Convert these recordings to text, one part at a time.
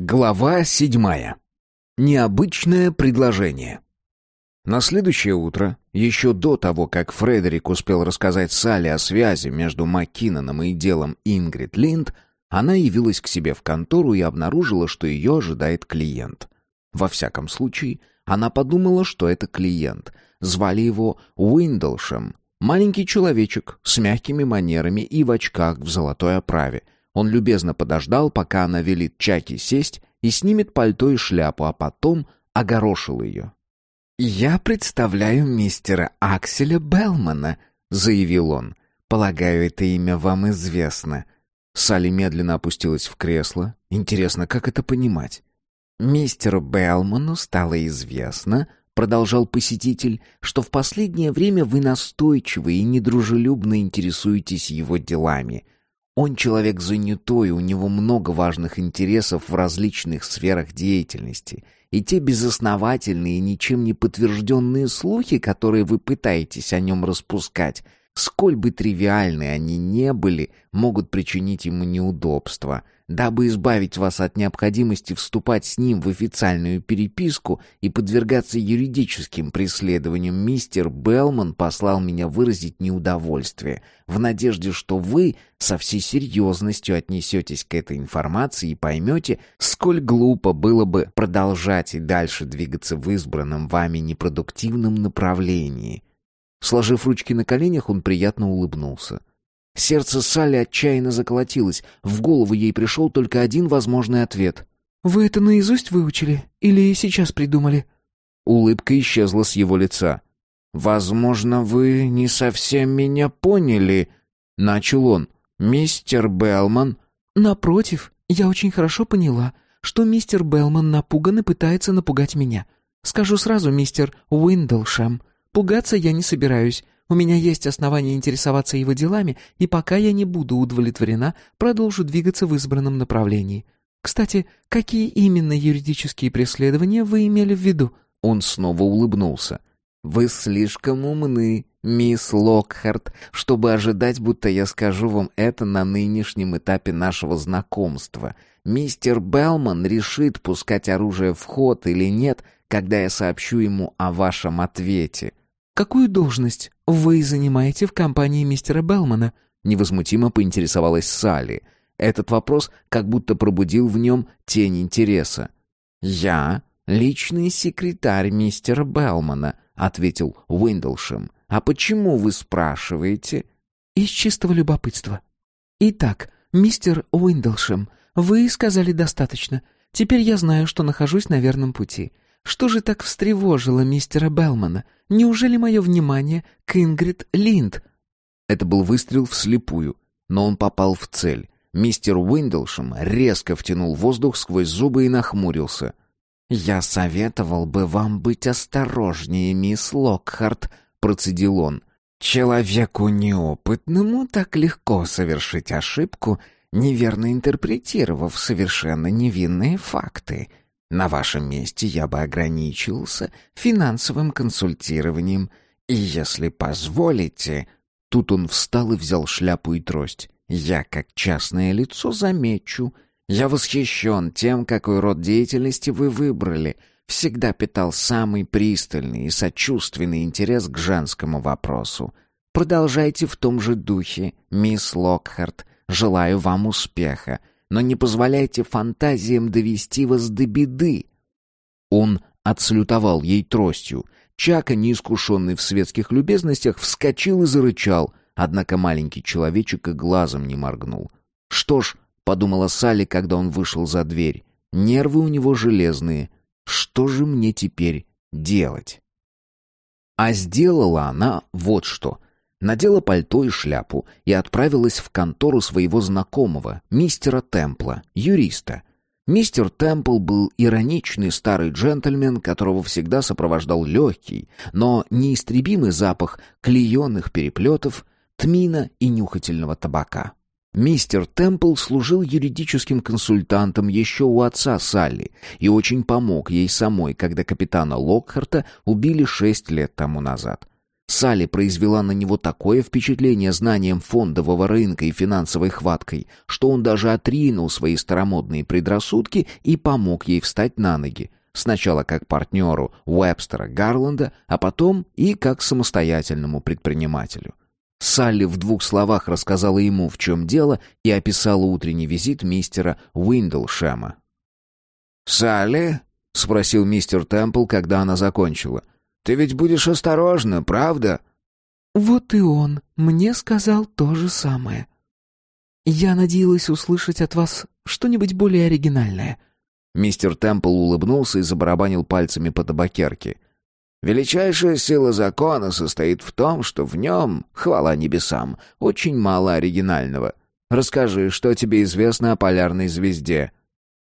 Глава седьмая. Необычное предложение. На следующее утро, еще до того, как Фредерик успел рассказать Салли о связи между Маккиноном и делом Ингрид Линд, она явилась к себе в контору и обнаружила, что ее ожидает клиент. Во всяком случае, она подумала, что это клиент. Звали его Уиндлшем. Маленький человечек с мягкими манерами и в очках в золотой оправе — он любезно подождал, пока она велит Чаки сесть и снимет пальто и шляпу, а потом огорошил ее. «Я представляю мистера Акселя Белмана», — заявил он. «Полагаю, это имя вам известно». Салли медленно опустилась в кресло. Интересно, как это понимать? «Мистеру Белману стало известно», — продолжал посетитель, «что в последнее время вы настойчиво и недружелюбно интересуетесь его делами». Он человек занятой, у него много важных интересов в различных сферах деятельности. И те безосновательные, ничем не подтвержденные слухи, которые вы пытаетесь о нем распускать, сколь бы тривиальны они не были, могут причинить ему неудобства – Дабы избавить вас от необходимости вступать с ним в официальную переписку и подвергаться юридическим преследованиям, мистер Белман послал меня выразить неудовольствие, в надежде, что вы со всей серьезностью отнесетесь к этой информации и поймете, сколь глупо было бы продолжать и дальше двигаться в избранном вами непродуктивном направлении. Сложив ручки на коленях, он приятно улыбнулся. Сердце Салли отчаянно заколотилось. В голову ей пришел только один возможный ответ. «Вы это наизусть выучили? Или сейчас придумали?» Улыбка исчезла с его лица. «Возможно, вы не совсем меня поняли», — начал он. «Мистер Белман...» «Напротив, я очень хорошо поняла, что мистер Белман напуган и пытается напугать меня. Скажу сразу, мистер Уиндлшем, пугаться я не собираюсь. У меня есть основания интересоваться его делами, и пока я не буду удовлетворена, продолжу двигаться в избранном направлении. Кстати, какие именно юридические преследования вы имели в виду?» Он снова улыбнулся. «Вы слишком умны, мисс Локхарт, чтобы ожидать, будто я скажу вам это на нынешнем этапе нашего знакомства. Мистер Белман решит, пускать оружие в ход или нет, когда я сообщу ему о вашем ответе. «Какую должность вы занимаете в компании мистера Белмана?» Невозмутимо поинтересовалась Салли. Этот вопрос как будто пробудил в нем тень интереса. «Я личный секретарь мистера Белмана», — ответил Уиндлшем. «А почему вы спрашиваете?» «Из чистого любопытства». «Итак, мистер Уиндлшем, вы сказали достаточно. Теперь я знаю, что нахожусь на верном пути. Что же так встревожило мистера Белмана? Неужели мое внимание к Ингрид Линд? Это был выстрел вслепую, но он попал в цель. Мистер Уиндлшем резко втянул воздух сквозь зубы и нахмурился. «Я советовал бы вам быть осторожнее, мисс Локхарт», — процедил он. «Человеку неопытному так легко совершить ошибку, неверно интерпретировав совершенно невинные факты. На вашем месте я бы ограничился финансовым консультированием. И если позволите...» Тут он встал и взял шляпу и трость. «Я, как частное лицо, замечу. Я восхищен тем, какой род деятельности вы выбрали. Всегда питал самый пристальный и сочувственный интерес к женскому вопросу. Продолжайте в том же духе, мисс Локхарт. Желаю вам успеха но не позволяйте фантазиям довести вас до беды. Он отсалютовал ей тростью. Чака, неискушенный в светских любезностях, вскочил и зарычал, однако маленький человечек и глазом не моргнул. «Что ж», — подумала Салли, когда он вышел за дверь, — «нервы у него железные. Что же мне теперь делать?» А сделала она вот что — надела пальто и шляпу и отправилась в контору своего знакомого, мистера Темпла, юриста. Мистер Темпл был ироничный старый джентльмен, которого всегда сопровождал легкий, но неистребимый запах клееных переплетов, тмина и нюхательного табака. Мистер Темпл служил юридическим консультантом еще у отца Салли и очень помог ей самой, когда капитана Локхарта убили шесть лет тому назад. Салли произвела на него такое впечатление знанием фондового рынка и финансовой хваткой, что он даже отринул свои старомодные предрассудки и помог ей встать на ноги. Сначала как партнеру Уэбстера Гарланда, а потом и как самостоятельному предпринимателю. Салли в двух словах рассказала ему, в чем дело, и описала утренний визит мистера Уиндлшема. «Салли?» — спросил мистер Темпл, когда она закончила. «Ты ведь будешь осторожна, правда?» «Вот и он мне сказал то же самое. Я надеялась услышать от вас что-нибудь более оригинальное». Мистер Темпл улыбнулся и забарабанил пальцами по табакерке. Величайшая сила закона состоит в том, что в нем, хвала небесам, очень мало оригинального. Расскажи, что тебе известно о полярной звезде?»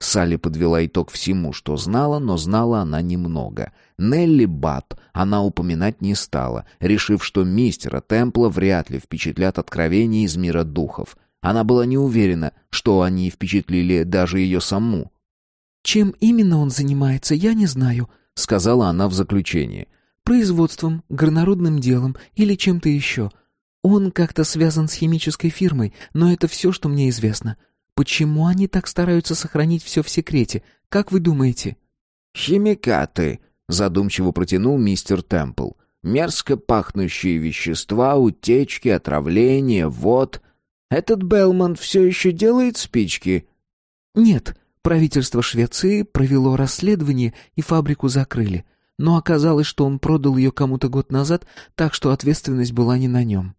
Салли подвела итог всему, что знала, но знала она немного. Нелли Бат она упоминать не стала, решив, что мистера Темпла вряд ли впечатлят откровения из мира духов. Она была не уверена, что они впечатлили даже ее саму. «Чем именно он занимается, я не знаю», сказала она в заключении. Производством, горнорудным делом или чем-то еще. Он как-то связан с химической фирмой, но это все, что мне известно. Почему они так стараются сохранить все в секрете? Как вы думаете? Химикаты, задумчиво протянул мистер Темпл. Мерзко пахнущие вещества, утечки, отравления, вот. Этот Белмонт все еще делает спички? Нет, Правительство Швеции провело расследование и фабрику закрыли. Но оказалось, что он продал ее кому-то год назад, так что ответственность была не на нем.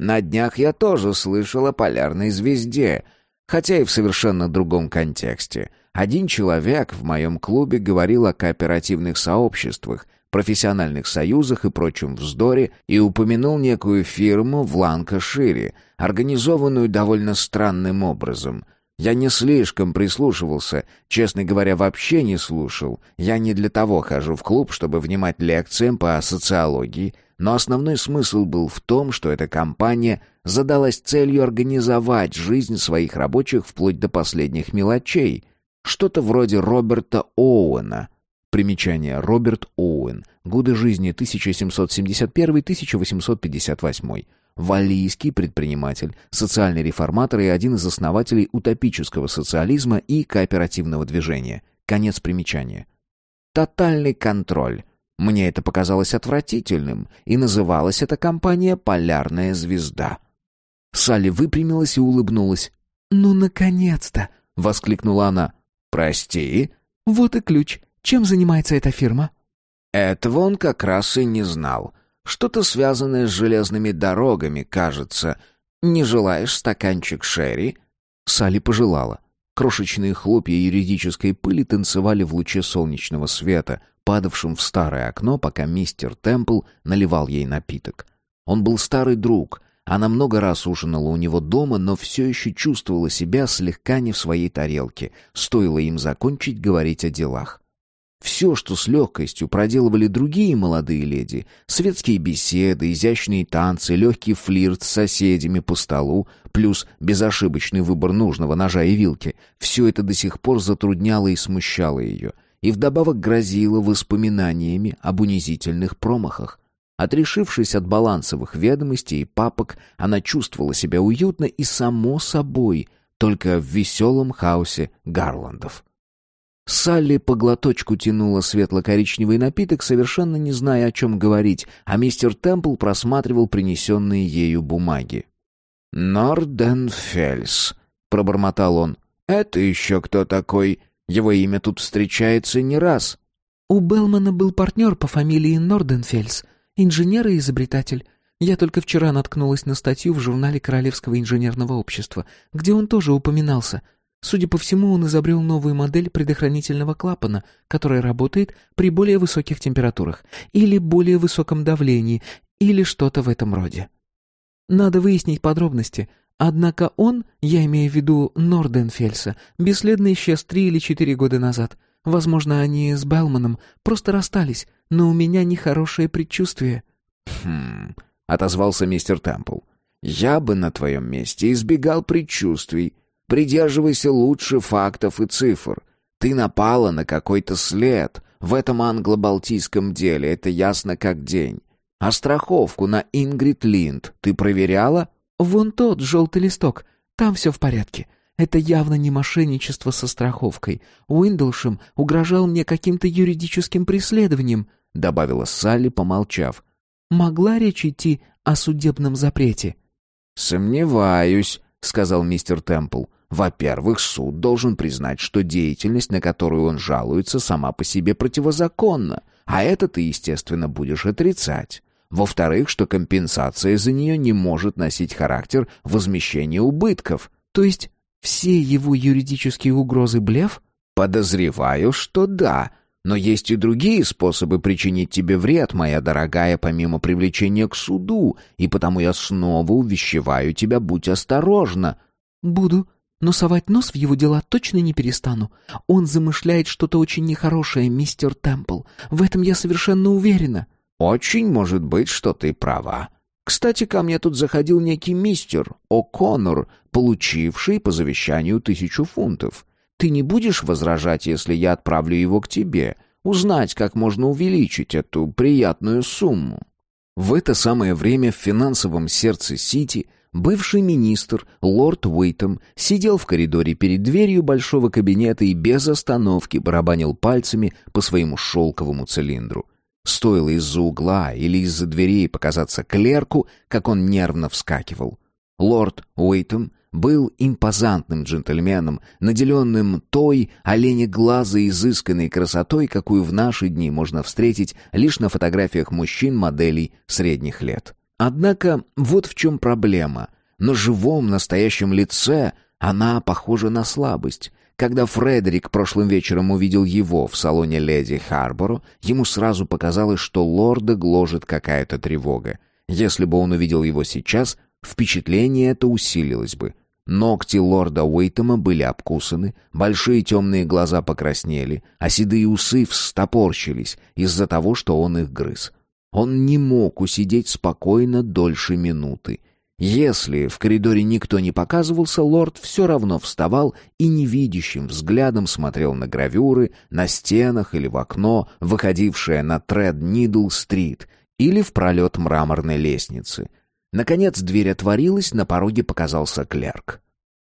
На днях я тоже слышал о полярной звезде, хотя и в совершенно другом контексте. Один человек в моем клубе говорил о кооперативных сообществах, профессиональных союзах и прочем вздоре и упомянул некую фирму в Ланкашире, организованную довольно странным образом — я не слишком прислушивался, честно говоря, вообще не слушал. Я не для того хожу в клуб, чтобы внимать лекциям по социологии, но основной смысл был в том, что эта компания задалась целью организовать жизнь своих рабочих вплоть до последних мелочей. Что-то вроде Роберта Оуэна. Примечание. Роберт Оуэн. Годы жизни 1771-1858 валлийский предприниматель, социальный реформатор и один из основателей утопического социализма и кооперативного движения. Конец примечания. Тотальный контроль. Мне это показалось отвратительным, и называлась эта компания «Полярная звезда». Салли выпрямилась и улыбнулась. «Ну, наконец-то!» — воскликнула она. «Прости?» «Вот и ключ. Чем занимается эта фирма?» Этого он как раз и не знал. Что-то связанное с железными дорогами, кажется. Не желаешь стаканчик шерри?» Салли пожелала. Крошечные хлопья юридической пыли танцевали в луче солнечного света, падавшем в старое окно, пока мистер Темпл наливал ей напиток. Он был старый друг. Она много раз ужинала у него дома, но все еще чувствовала себя слегка не в своей тарелке. Стоило им закончить говорить о делах. Все, что с легкостью проделывали другие молодые леди, светские беседы, изящные танцы, легкий флирт с соседями по столу, плюс безошибочный выбор нужного ножа и вилки, все это до сих пор затрудняло и смущало ее, и вдобавок грозило воспоминаниями об унизительных промахах. Отрешившись от балансовых ведомостей и папок, она чувствовала себя уютно и само собой, только в веселом хаосе Гарландов. Салли по глоточку тянула светло-коричневый напиток, совершенно не зная, о чем говорить, а мистер Темпл просматривал принесенные ею бумаги. «Норденфельс», — пробормотал он. «Это еще кто такой? Его имя тут встречается не раз». «У Белмана был партнер по фамилии Норденфельс, инженер и изобретатель. Я только вчера наткнулась на статью в журнале Королевского инженерного общества, где он тоже упоминался — Судя по всему, он изобрел новую модель предохранительного клапана, которая работает при более высоких температурах или более высоком давлении, или что-то в этом роде. Надо выяснить подробности. Однако он, я имею в виду Норденфельса, бесследно исчез три или четыре года назад. Возможно, они с Белманом просто расстались, но у меня нехорошее предчувствие. «Хм...» — отозвался мистер Темпл. «Я бы на твоем месте избегал предчувствий. Придерживайся лучше фактов и цифр. Ты напала на какой-то след. В этом англо-балтийском деле это ясно как день. А страховку на Ингрид Линд ты проверяла? Вон тот желтый листок. Там все в порядке. Это явно не мошенничество со страховкой. Уиндлшем угрожал мне каким-то юридическим преследованием, добавила Салли, помолчав. Могла речь идти о судебном запрете? Сомневаюсь, сказал мистер Темпл. Во-первых, суд должен признать, что деятельность, на которую он жалуется, сама по себе противозаконна, а это ты, естественно, будешь отрицать. Во-вторых, что компенсация за нее не может носить характер возмещения убытков. То есть все его юридические угрозы блеф? Подозреваю, что да. Но есть и другие способы причинить тебе вред, моя дорогая, помимо привлечения к суду, и потому я снова увещеваю тебя, будь осторожна. Буду, но совать нос в его дела точно не перестану. Он замышляет что-то очень нехорошее, мистер Темпл. В этом я совершенно уверена. Очень может быть, что ты права. Кстати, ко мне тут заходил некий мистер О'Коннор, получивший по завещанию тысячу фунтов. Ты не будешь возражать, если я отправлю его к тебе, узнать, как можно увеличить эту приятную сумму?» В это самое время в финансовом сердце Сити бывший министр, лорд Уэйтом, сидел в коридоре перед дверью большого кабинета и без остановки барабанил пальцами по своему шелковому цилиндру. Стоило из-за угла или из-за дверей показаться клерку, как он нервно вскакивал. Лорд Уэйтом был импозантным джентльменом, наделенным той оленеглазой изысканной красотой, какую в наши дни можно встретить лишь на фотографиях мужчин-моделей средних лет. Однако вот в чем проблема. На живом настоящем лице она похожа на слабость. Когда Фредерик прошлым вечером увидел его в салоне леди Харборо, ему сразу показалось, что лорда гложет какая-то тревога. Если бы он увидел его сейчас, впечатление это усилилось бы. Ногти лорда Уэйтема были обкусаны, большие темные глаза покраснели, а седые усы встопорщились из-за того, что он их грыз. Он не мог усидеть спокойно дольше минуты. Если в коридоре никто не показывался, лорд все равно вставал и невидящим взглядом смотрел на гравюры на стенах или в окно, выходившее на Тред-Нидл-стрит, или в пролет мраморной лестницы — Наконец дверь отворилась, на пороге показался клерк.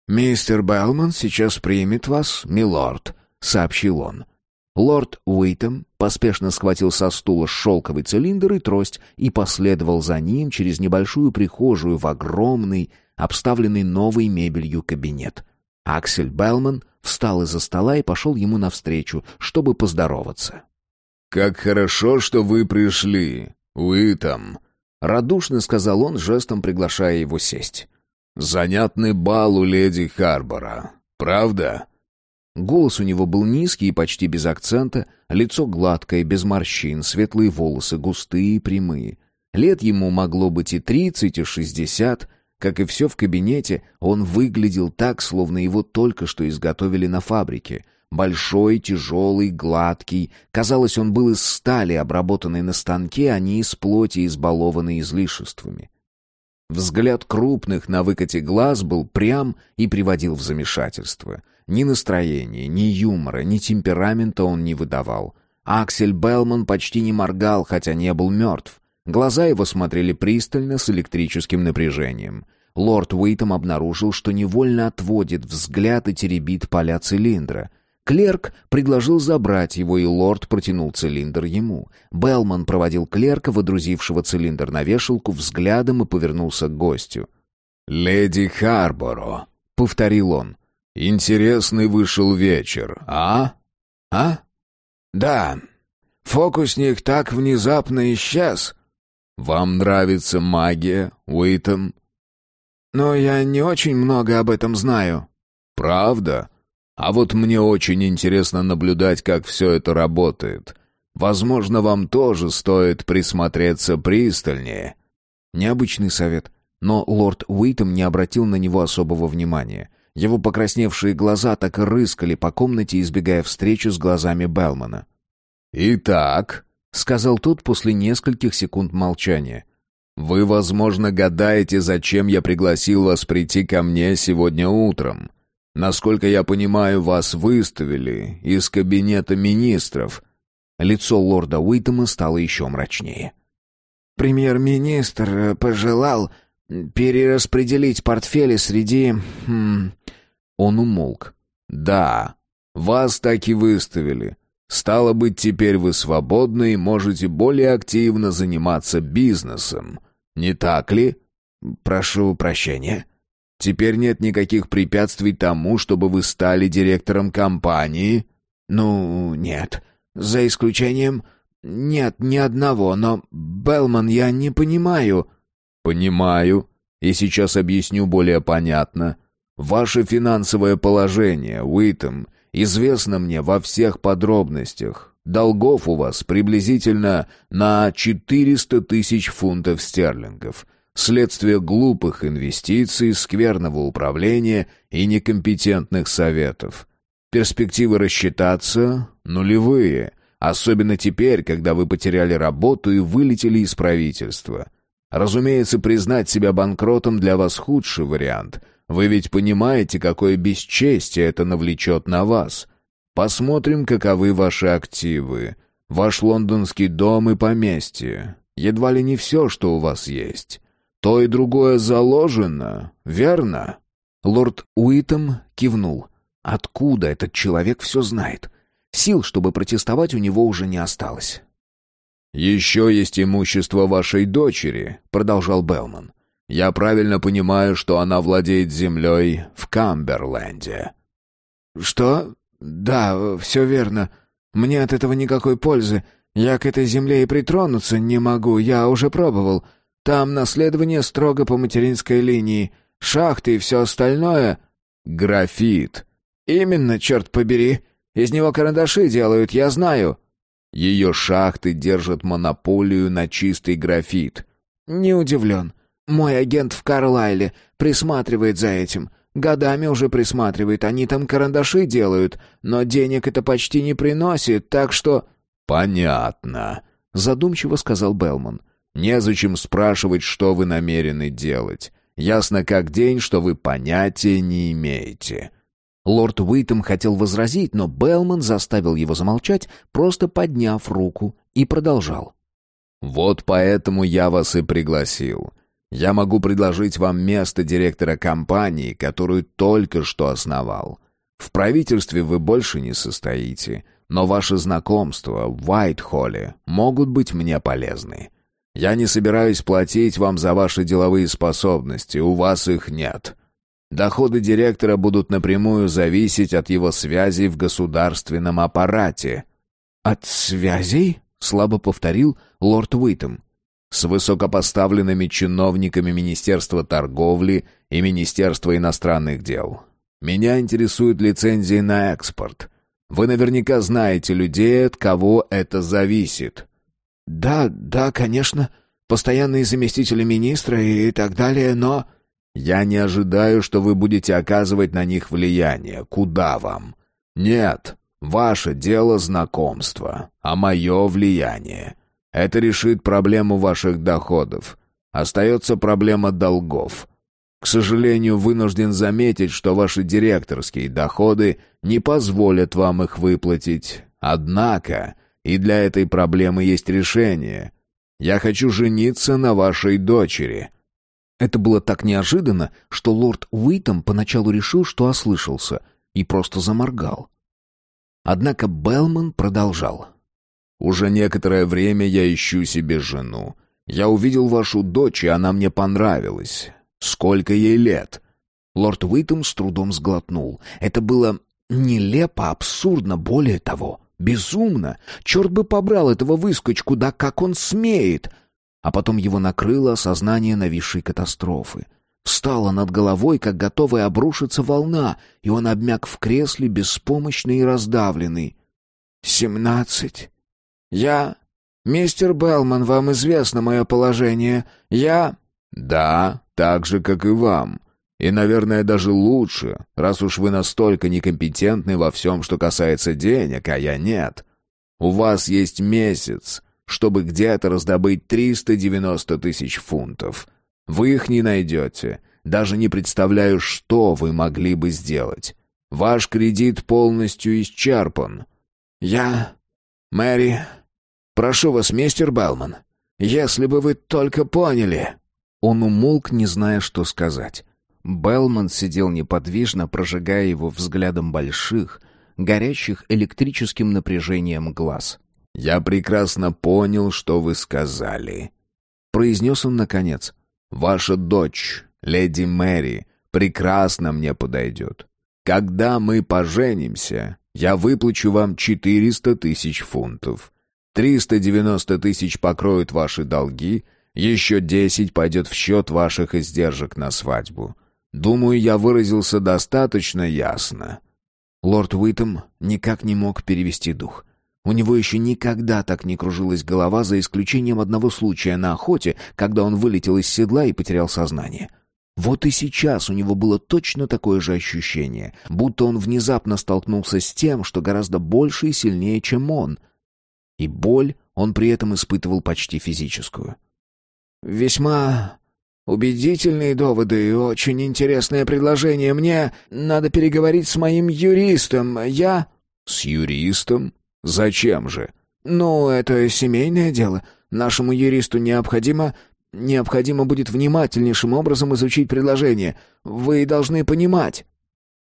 «Мистер Белман сейчас примет вас, милорд», — сообщил он. Лорд Уитем поспешно схватил со стула шелковый цилиндр и трость и последовал за ним через небольшую прихожую в огромный, обставленный новой мебелью кабинет. Аксель Белман встал из-за стола и пошел ему навстречу, чтобы поздороваться. «Как хорошо, что вы пришли, Уитом», Радушно сказал он, жестом приглашая его сесть. «Занятный бал у леди Харбора, правда?» Голос у него был низкий и почти без акцента, лицо гладкое, без морщин, светлые волосы, густые и прямые. Лет ему могло быть и тридцать, и шестьдесят. Как и все в кабинете, он выглядел так, словно его только что изготовили на фабрике — Большой, тяжелый, гладкий. Казалось, он был из стали, обработанной на станке, а не из плоти, избалованной излишествами. Взгляд крупных на выкате глаз был прям и приводил в замешательство. Ни настроения, ни юмора, ни темперамента он не выдавал. Аксель Белман почти не моргал, хотя не был мертв. Глаза его смотрели пристально, с электрическим напряжением. Лорд Уитом обнаружил, что невольно отводит взгляд и теребит поля цилиндра — Клерк предложил забрать его, и лорд протянул цилиндр ему. Белман проводил клерка, водрузившего цилиндр на вешалку, взглядом и повернулся к гостю. «Леди Харборо», — повторил он. «Интересный вышел вечер, а? А? Да. Фокусник так внезапно исчез. Вам нравится магия, Уитон?» «Но я не очень много об этом знаю». «Правда?» А вот мне очень интересно наблюдать, как все это работает. Возможно, вам тоже стоит присмотреться пристальнее». Необычный совет, но лорд Уитом не обратил на него особого внимания. Его покрасневшие глаза так и рыскали по комнате, избегая встречи с глазами Белмана. «Итак», — сказал тот после нескольких секунд молчания, — «вы, возможно, гадаете, зачем я пригласил вас прийти ко мне сегодня утром. Насколько я понимаю, вас выставили из кабинета министров». Лицо лорда Уитема стало еще мрачнее. премьер-министр пожелал перераспределить портфели среди... Хм... Он умолк. «Да, вас так и выставили. Стало быть, теперь вы свободны и можете более активно заниматься бизнесом. Не так ли?» «Прошу прощения». «Теперь нет никаких препятствий тому, чтобы вы стали директором компании?» «Ну, нет. За исключением... Нет, ни одного, но, Белман, я не понимаю...» «Понимаю. И сейчас объясню более понятно. Ваше финансовое положение, Уитом, известно мне во всех подробностях. Долгов у вас приблизительно на 400 тысяч фунтов стерлингов. Следствие глупых инвестиций, скверного управления и некомпетентных советов. Перспективы рассчитаться нулевые, особенно теперь, когда вы потеряли работу и вылетели из правительства. Разумеется, признать себя банкротом для вас худший вариант. Вы ведь понимаете, какое бесчестие это навлечет на вас. Посмотрим, каковы ваши активы. Ваш лондонский дом и поместье. Едва ли не все, что у вас есть. То и другое заложено, верно?» Лорд Уитом кивнул. «Откуда этот человек все знает?» Сил, чтобы протестовать, у него уже не осталось. «Еще есть имущество вашей дочери», — продолжал Белман. «Я правильно понимаю, что она владеет землей в Камберленде». «Что? Да, все верно. Мне от этого никакой пользы. Я к этой земле и притронуться не могу, я уже пробовал. Там наследование строго по материнской линии. Шахты и все остальное...» «Графит». «Именно, черт побери. Из него карандаши делают, я знаю». Ее шахты держат монополию на чистый графит. Не удивлен. Мой агент в Карлайле присматривает за этим. Годами уже присматривает. Они там карандаши делают, но денег это почти не приносит, так что... Понятно, задумчиво сказал Белман. Незачем спрашивать, что вы намерены делать. Ясно как день, что вы понятия не имеете. Лорд Уитом хотел возразить, но Белман заставил его замолчать, просто подняв руку, и продолжал. «Вот поэтому я вас и пригласил. Я могу предложить вам место директора компании, которую только что основал. В правительстве вы больше не состоите, но ваши знакомства в Уайт-Холле могут быть мне полезны. Я не собираюсь платить вам за ваши деловые способности, у вас их нет. Доходы директора будут напрямую зависеть от его связей в государственном аппарате». «От связей?» — слабо повторил лорд Уитом. «С высокопоставленными чиновниками Министерства торговли и Министерства иностранных дел. Меня интересуют лицензии на экспорт. Вы наверняка знаете людей, от кого это зависит». «Да, да, конечно. Постоянные заместители министра и так далее, но...» Я не ожидаю, что вы будете оказывать на них влияние. Куда вам? Нет, ваше дело знакомство, а мое влияние. Это решит проблему ваших доходов. Остается проблема долгов. К сожалению, вынужден заметить, что ваши директорские доходы не позволят вам их выплатить. Однако и для этой проблемы есть решение. Я хочу жениться на вашей дочери». Это было так неожиданно, что лорд Уитом поначалу решил, что ослышался, и просто заморгал. Однако Белман продолжал. «Уже некоторое время я ищу себе жену. Я увидел вашу дочь, и она мне понравилась. Сколько ей лет?» Лорд Уитом с трудом сглотнул. Это было нелепо, абсурдно, более того, безумно. Черт бы побрал этого выскочку, да как он смеет! А потом его накрыло осознание нависшей катастрофы. Встала над головой, как готовая обрушиться волна, и он обмяк в кресле, беспомощный и раздавленный. «Семнадцать. Я... Мистер Белман, вам известно мое положение. Я...» «Да, так же, как и вам. И, наверное, даже лучше, раз уж вы настолько некомпетентны во всем, что касается денег, а я нет. У вас есть месяц, чтобы где-то раздобыть 390 тысяч фунтов. Вы их не найдете. Даже не представляю, что вы могли бы сделать. Ваш кредит полностью исчерпан. Я... Мэри... Прошу вас, мистер Белман. Если бы вы только поняли!» Он умолк, не зная, что сказать. Белман сидел неподвижно, прожигая его взглядом больших, горящих электрическим напряжением глаз. «Я прекрасно понял, что вы сказали», — произнес он наконец. «Ваша дочь, леди Мэри, прекрасно мне подойдет. Когда мы поженимся, я выплачу вам четыреста тысяч фунтов. Триста девяносто тысяч покроют ваши долги, еще десять пойдет в счет ваших издержек на свадьбу. Думаю, я выразился достаточно ясно». Лорд Уитом никак не мог перевести дух. У него еще никогда так не кружилась голова, за исключением одного случая на охоте, когда он вылетел из седла и потерял сознание. Вот и сейчас у него было точно такое же ощущение, будто он внезапно столкнулся с тем, что гораздо больше и сильнее, чем он. И боль он при этом испытывал почти физическую. «Весьма убедительные доводы и очень интересное предложение. Мне надо переговорить с моим юристом. Я...» «С юристом? Зачем же?» «Ну, это семейное дело. Нашему юристу необходимо Необходимо будет внимательнейшим образом изучить предложение. Вы должны понимать».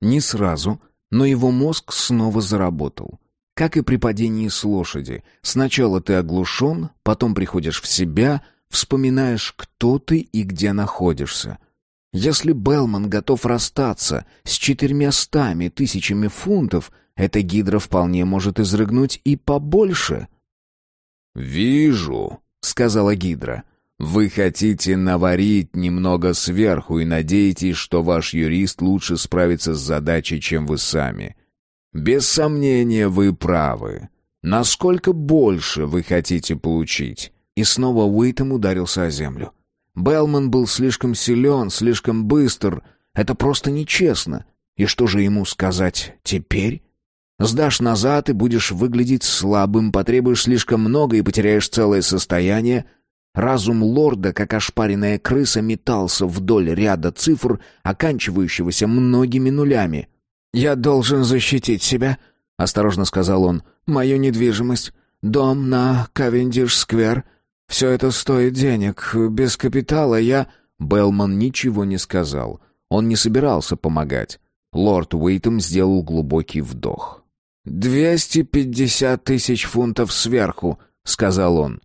Не сразу, но его мозг снова заработал. Как и при падении с лошади. Сначала ты оглушен, потом приходишь в себя, вспоминаешь, кто ты и где находишься. Если Белман готов расстаться с четырьмястами тысячами фунтов, эта гидра вполне может изрыгнуть и побольше. «Вижу», — сказала гидра. Вы хотите наварить немного сверху и надеетесь, что ваш юрист лучше справится с задачей, чем вы сами. Без сомнения, вы правы. Насколько больше вы хотите получить? И снова Уитом ударился о землю. Белман был слишком силен, слишком быстр. Это просто нечестно. И что же ему сказать теперь? Сдашь назад и будешь выглядеть слабым, потребуешь слишком много и потеряешь целое состояние — Разум лорда, как ошпаренная крыса, метался вдоль ряда цифр, оканчивающегося многими нулями. «Я должен защитить себя», — осторожно сказал он. «Мою недвижимость, дом на Кавендиш-сквер. Все это стоит денег. Без капитала я...» Белман ничего не сказал. Он не собирался помогать. Лорд Уэйтом сделал глубокий вдох. «Двести пятьдесят тысяч фунтов сверху», — сказал он.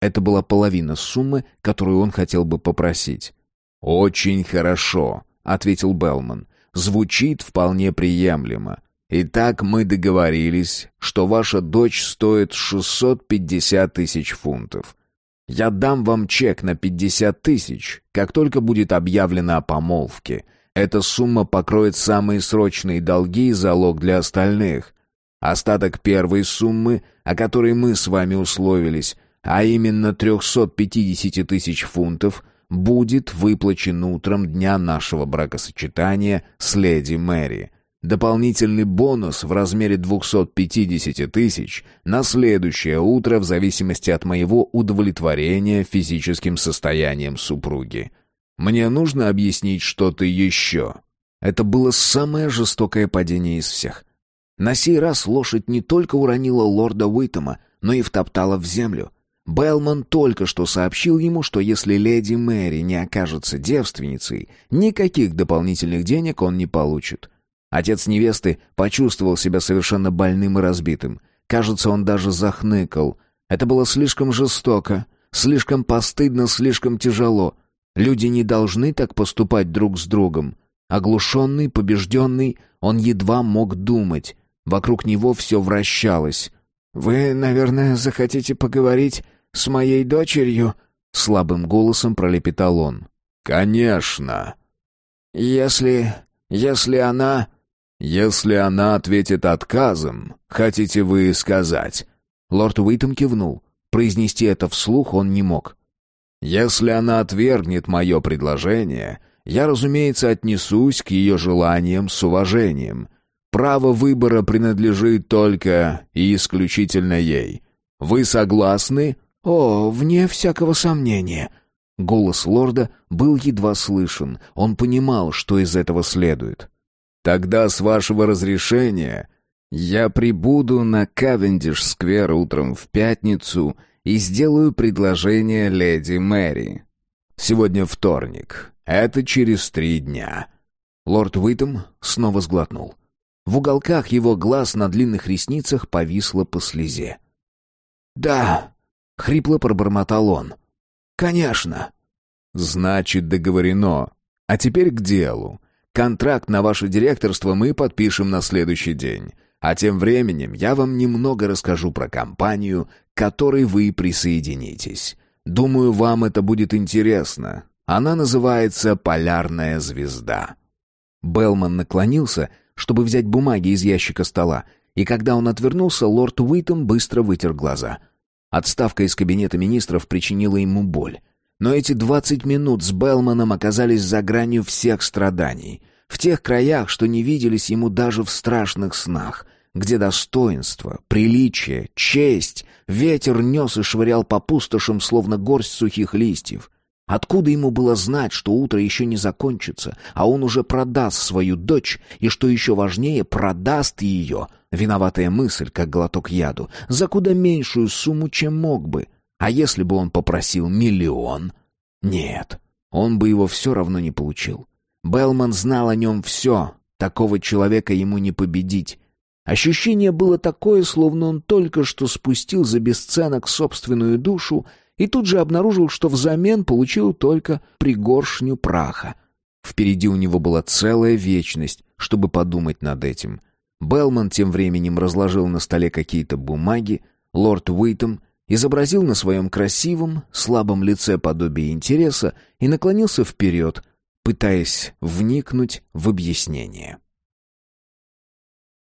Это была половина суммы, которую он хотел бы попросить. «Очень хорошо», — ответил Белман. «Звучит вполне приемлемо. Итак, мы договорились, что ваша дочь стоит 650 тысяч фунтов. Я дам вам чек на 50 тысяч, как только будет объявлено о помолвке. Эта сумма покроет самые срочные долги и залог для остальных. Остаток первой суммы, о которой мы с вами условились, а именно 350 тысяч фунтов, будет выплачен утром дня нашего бракосочетания с леди Мэри. Дополнительный бонус в размере 250 тысяч на следующее утро в зависимости от моего удовлетворения физическим состоянием супруги. Мне нужно объяснить что-то еще. Это было самое жестокое падение из всех. На сей раз лошадь не только уронила лорда Уитома, но и втоптала в землю. Белман только что сообщил ему, что если леди Мэри не окажется девственницей, никаких дополнительных денег он не получит. Отец невесты почувствовал себя совершенно больным и разбитым. Кажется, он даже захныкал. Это было слишком жестоко, слишком постыдно, слишком тяжело. Люди не должны так поступать друг с другом. Оглушенный, побежденный, он едва мог думать. Вокруг него все вращалось. «Вы, наверное, захотите поговорить с моей дочерью?» — слабым голосом пролепетал он. «Конечно». «Если... если она...» «Если она ответит отказом, хотите вы сказать?» Лорд Уитом кивнул. Произнести это вслух он не мог. «Если она отвергнет мое предложение, я, разумеется, отнесусь к ее желаниям с уважением. Право выбора принадлежит только и исключительно ей. Вы согласны?» «О, вне всякого сомнения». Голос лорда был едва слышен. Он понимал, что из этого следует. «Тогда, с вашего разрешения, я прибуду на Кавендиш-сквер утром в пятницу и сделаю предложение леди Мэри. Сегодня вторник. Это через три дня». Лорд Уитом снова сглотнул. В уголках его глаз на длинных ресницах повисло по слезе. «Да», — хрипло пробормотал он. «Конечно». «Значит, договорено. А теперь к делу. Контракт на ваше директорство мы подпишем на следующий день. А тем временем я вам немного расскажу про компанию, к которой вы присоединитесь. Думаю, вам это будет интересно. Она называется «Полярная звезда». Белман наклонился, чтобы взять бумаги из ящика стола, и когда он отвернулся, лорд Уитом быстро вытер глаза. Отставка из кабинета министров причинила ему боль. Но эти двадцать минут с Белманом оказались за гранью всех страданий. В тех краях, что не виделись ему даже в страшных снах, где достоинство, приличие, честь ветер нес и швырял по пустошам, словно горсть сухих листьев. Откуда ему было знать, что утро еще не закончится, а он уже продаст свою дочь, и, что еще важнее, продаст ее, виноватая мысль, как глоток яду, за куда меньшую сумму, чем мог бы. А если бы он попросил миллион? Нет, он бы его все равно не получил. Белман знал о нем все, такого человека ему не победить. Ощущение было такое, словно он только что спустил за бесценок собственную душу и тут же обнаружил, что взамен получил только пригоршню праха. Впереди у него была целая вечность, чтобы подумать над этим. Белман тем временем разложил на столе какие-то бумаги, лорд Уитом изобразил на своем красивом, слабом лице подобие интереса и наклонился вперед, пытаясь вникнуть в объяснение.